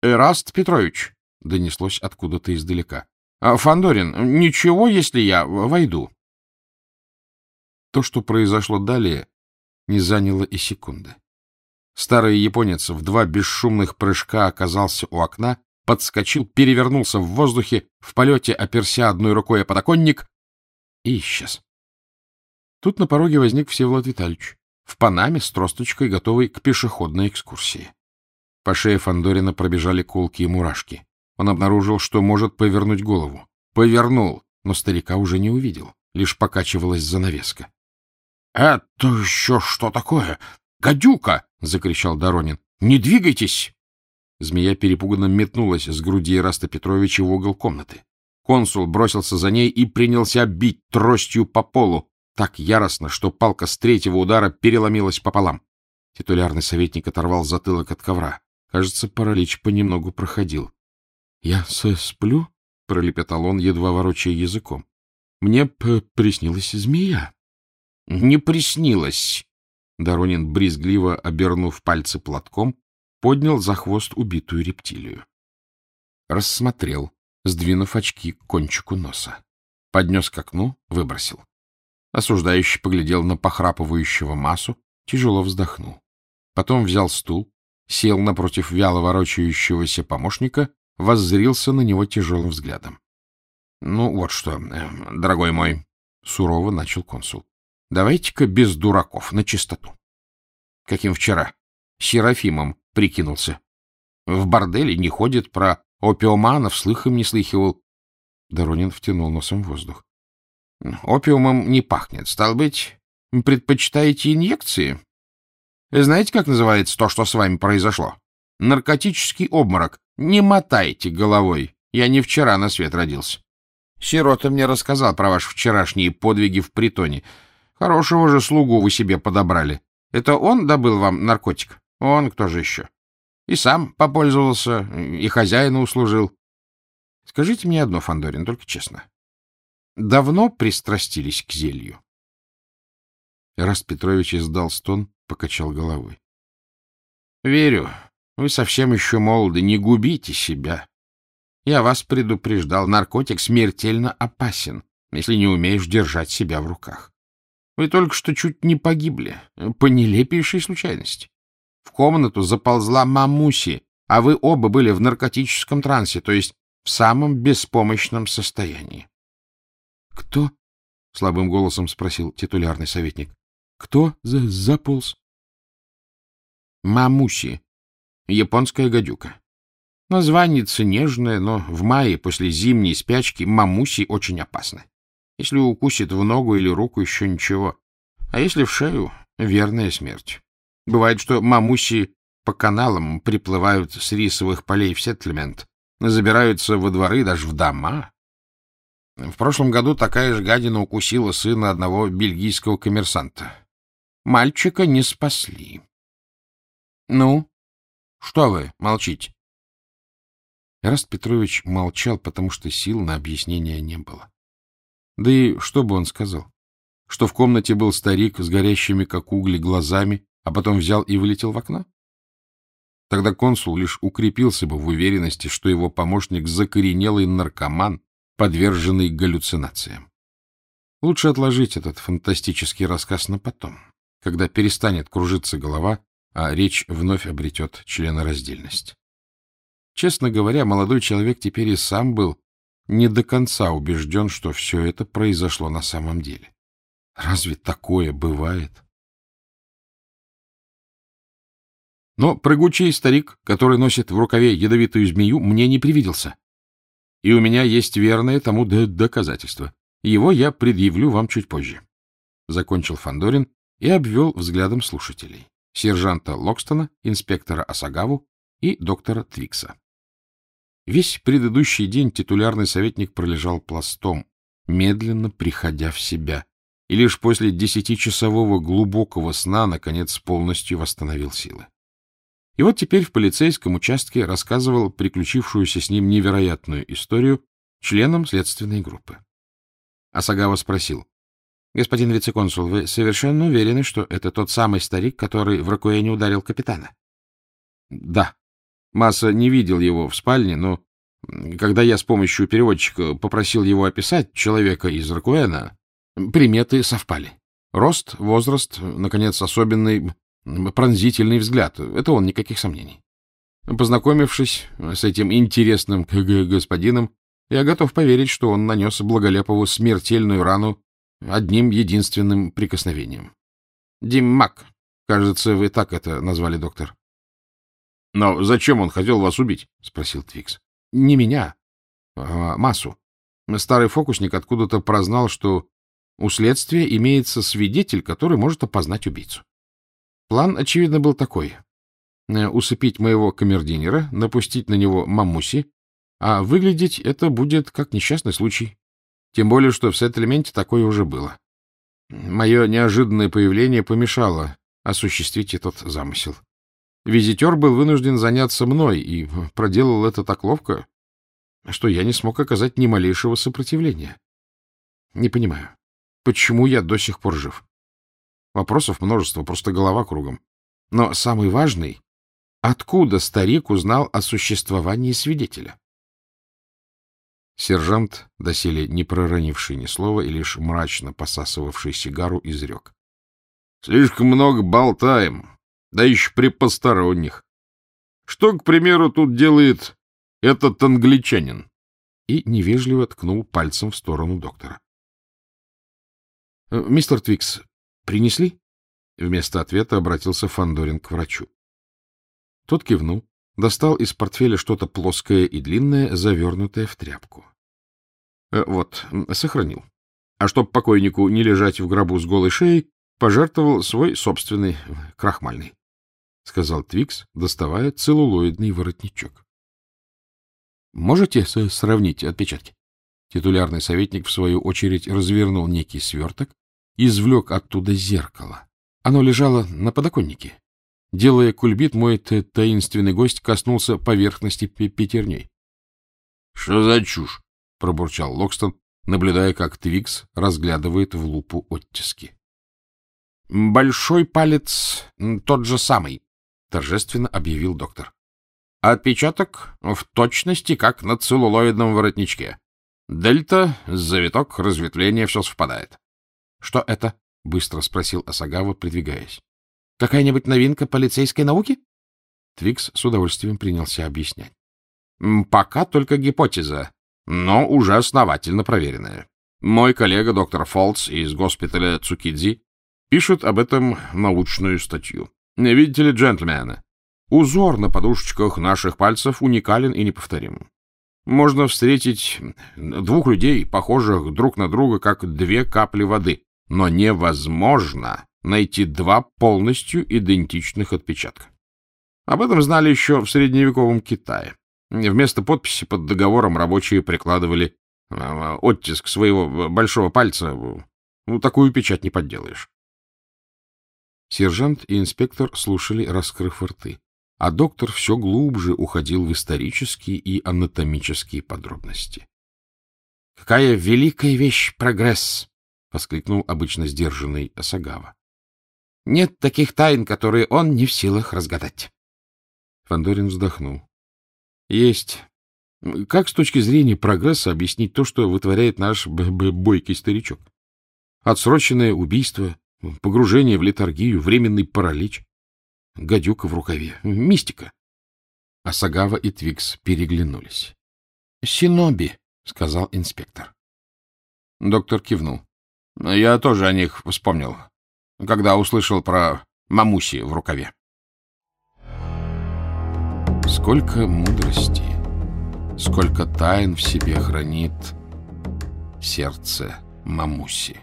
— Эраст Петрович, — донеслось откуда-то издалека. — Фандорин, ничего, если я войду? То, что произошло далее, не заняло и секунды. Старый японец в два бесшумных прыжка оказался у окна, подскочил, перевернулся в воздухе, в полете оперся одной рукой о подоконник и исчез. Тут на пороге возник Всеволод Витальевич, в панаме с тросточкой, готовый к пешеходной экскурсии. По шее Фандорина пробежали колки и мурашки. Он обнаружил, что может повернуть голову. Повернул, но старика уже не увидел. Лишь покачивалась занавеска. — Это еще что такое? Гадюка! — закричал Доронин. — Не двигайтесь! Змея перепуганно метнулась с груди Ираста Петровича в угол комнаты. Консул бросился за ней и принялся бить тростью по полу, так яростно, что палка с третьего удара переломилась пополам. Титулярный советник оторвал затылок от ковра. Кажется, паралич понемногу проходил. — Я сплю? — пролепетал он, едва ворочая языком. — Мне приснилась змея. — Не приснилось. Доронин, брезгливо обернув пальцы платком, поднял за хвост убитую рептилию. Рассмотрел, сдвинув очки к кончику носа. Поднес к окну, выбросил. Осуждающий поглядел на похрапывающего массу, тяжело вздохнул. Потом взял стул, сел напротив вяло ворочающегося помощника, воззрился на него тяжелым взглядом. — Ну, вот что, э, дорогой мой, — сурово начал консул, — давайте-ка без дураков, на чистоту. Каким вчера? Серафимом прикинулся. В борделе не ходит, про опиоманов слыхом не слыхивал. Доронин втянул носом воздух. Опиумом не пахнет. Стал быть, предпочитаете инъекции? Знаете, как называется то, что с вами произошло? Наркотический обморок. Не мотайте головой. Я не вчера на свет родился. Сирота мне рассказал про ваши вчерашние подвиги в притоне. Хорошего же слугу вы себе подобрали. Это он добыл вам наркотик? Он кто же еще? И сам попользовался, и хозяину услужил. Скажите мне одно, Фандорин, только честно. Давно пристрастились к зелью? Раст Петрович издал стон, покачал головой. — Верю. Вы совсем еще молоды. Не губите себя. Я вас предупреждал. Наркотик смертельно опасен, если не умеешь держать себя в руках. Вы только что чуть не погибли. По нелепейшей случайности. В комнату заползла мамуси, а вы оба были в наркотическом трансе, то есть в самом беспомощном состоянии. — Кто? — слабым голосом спросил титулярный советник. — Кто за заполз? — Мамуси. Японская гадюка. Названница нежная, но в мае после зимней спячки мамуси очень опасны. Если укусит в ногу или руку, еще ничего. А если в шею — верная смерть. Бывает, что мамуси по каналам приплывают с рисовых полей в сеттlemент, забираются во дворы, даже в дома, в прошлом году такая же гадина укусила сына одного бельгийского коммерсанта. Мальчика не спасли. — Ну, что вы молчите? Эраст Петрович молчал, потому что сил на объяснение не было. Да и что бы он сказал? Что в комнате был старик с горящими, как угли, глазами, а потом взял и вылетел в окно? Тогда консул лишь укрепился бы в уверенности, что его помощник закоренелый наркоман, подверженный галлюцинациям. Лучше отложить этот фантастический рассказ на потом, когда перестанет кружиться голова, а речь вновь обретет членораздельность. Честно говоря, молодой человек теперь и сам был не до конца убежден, что все это произошло на самом деле. Разве такое бывает? Но прыгучий старик, который носит в рукаве ядовитую змею, мне не привиделся. И у меня есть верное тому доказательство. Его я предъявлю вам чуть позже. Закончил Фандорин и обвел взглядом слушателей. Сержанта Локстона, инспектора Асагаву и доктора Твикса. Весь предыдущий день титулярный советник пролежал пластом, медленно приходя в себя, и лишь после десятичасового глубокого сна, наконец, полностью восстановил силы. И вот теперь в полицейском участке рассказывал приключившуюся с ним невероятную историю членам следственной группы. Асагава спросил. — Господин вице-консул, вы совершенно уверены, что это тот самый старик, который в Ракуэне ударил капитана? — Да. Масса не видел его в спальне, но когда я с помощью переводчика попросил его описать человека из Ракуэна, приметы совпали. Рост, возраст, наконец, особенный пронзительный взгляд. Это он, никаких сомнений. Познакомившись с этим интересным господином, я готов поверить, что он нанес Благолепову смертельную рану одним единственным прикосновением. Дим Мак, кажется, вы так это назвали, доктор. — Но зачем он хотел вас убить? — спросил Твикс. — Не меня, а массу. Старый фокусник откуда-то прознал, что у следствия имеется свидетель, который может опознать убийцу. План, очевидно, был такой. Э, усыпить моего камердинера, напустить на него мамуси, а выглядеть это будет как несчастный случай. Тем более, что в сеттельменте такое уже было. Мое неожиданное появление помешало осуществить этот замысел. Визитер был вынужден заняться мной и проделал это так ловко, что я не смог оказать ни малейшего сопротивления. Не понимаю, почему я до сих пор жив? Вопросов множество, просто голова кругом. Но самый важный — откуда старик узнал о существовании свидетеля? Сержант, доселе не проронивший ни слова и лишь мрачно посасывавший сигару, изрек. — Слишком много болтаем да еще при посторонних. Что, к примеру, тут делает этот англичанин? И невежливо ткнул пальцем в сторону доктора. «Э, — Мистер Твикс, принесли? Вместо ответа обратился Фандорин к врачу. Тот кивнул, достал из портфеля что-то плоское и длинное, завернутое в тряпку. «Э, — Вот, сохранил. А чтоб покойнику не лежать в гробу с голой шеей, пожертвовал свой собственный крахмальный. — сказал Твикс, доставая целлулоидный воротничок. — Можете сравнить отпечатки? Титулярный советник, в свою очередь, развернул некий сверток и извлек оттуда зеркало. Оно лежало на подоконнике. Делая кульбит, мой таинственный гость коснулся поверхности пятерней. — Что за чушь? — пробурчал Локстон, наблюдая, как Твикс разглядывает в лупу оттиски. — Большой палец тот же самый, — торжественно объявил доктор. — Отпечаток в точности, как на целлулоидном воротничке. Дельта, завиток, разветвление, все совпадает. — Что это? — быстро спросил Асагава, придвигаясь. — Какая-нибудь новинка полицейской науки? Твикс с удовольствием принялся объяснять. — Пока только гипотеза, но уже основательно проверенная. Мой коллега доктор Фолтс из госпиталя Цукидзи пишет об этом научную статью. Видите ли, джентльмены, узор на подушечках наших пальцев уникален и неповторим. Можно встретить двух людей, похожих друг на друга, как две капли воды, но невозможно найти два полностью идентичных отпечатка. Об этом знали еще в средневековом Китае. Вместо подписи под договором рабочие прикладывали а, оттиск своего большого пальца. Ну, такую печать не подделаешь. Сержант и инспектор слушали, раскрыв рты, а доктор все глубже уходил в исторические и анатомические подробности. — Какая великая вещь прогресс! — воскликнул обычно сдержанный Осагава. — Нет таких тайн, которые он не в силах разгадать. Фандорин вздохнул. — Есть. Как с точки зрения прогресса объяснить то, что вытворяет наш б -б бойкий старичок? Отсроченное убийство, Погружение в литургию, временный паралич. Гадюка в рукаве. Мистика. Асагава и Твикс переглянулись. — Синоби, — сказал инспектор. Доктор кивнул. — Я тоже о них вспомнил, когда услышал про мамуси в рукаве. Сколько мудрости, сколько тайн в себе хранит сердце мамуси.